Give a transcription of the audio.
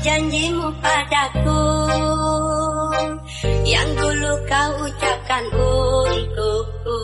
janjimu padaku Yang dulu kau ucapkan untukku.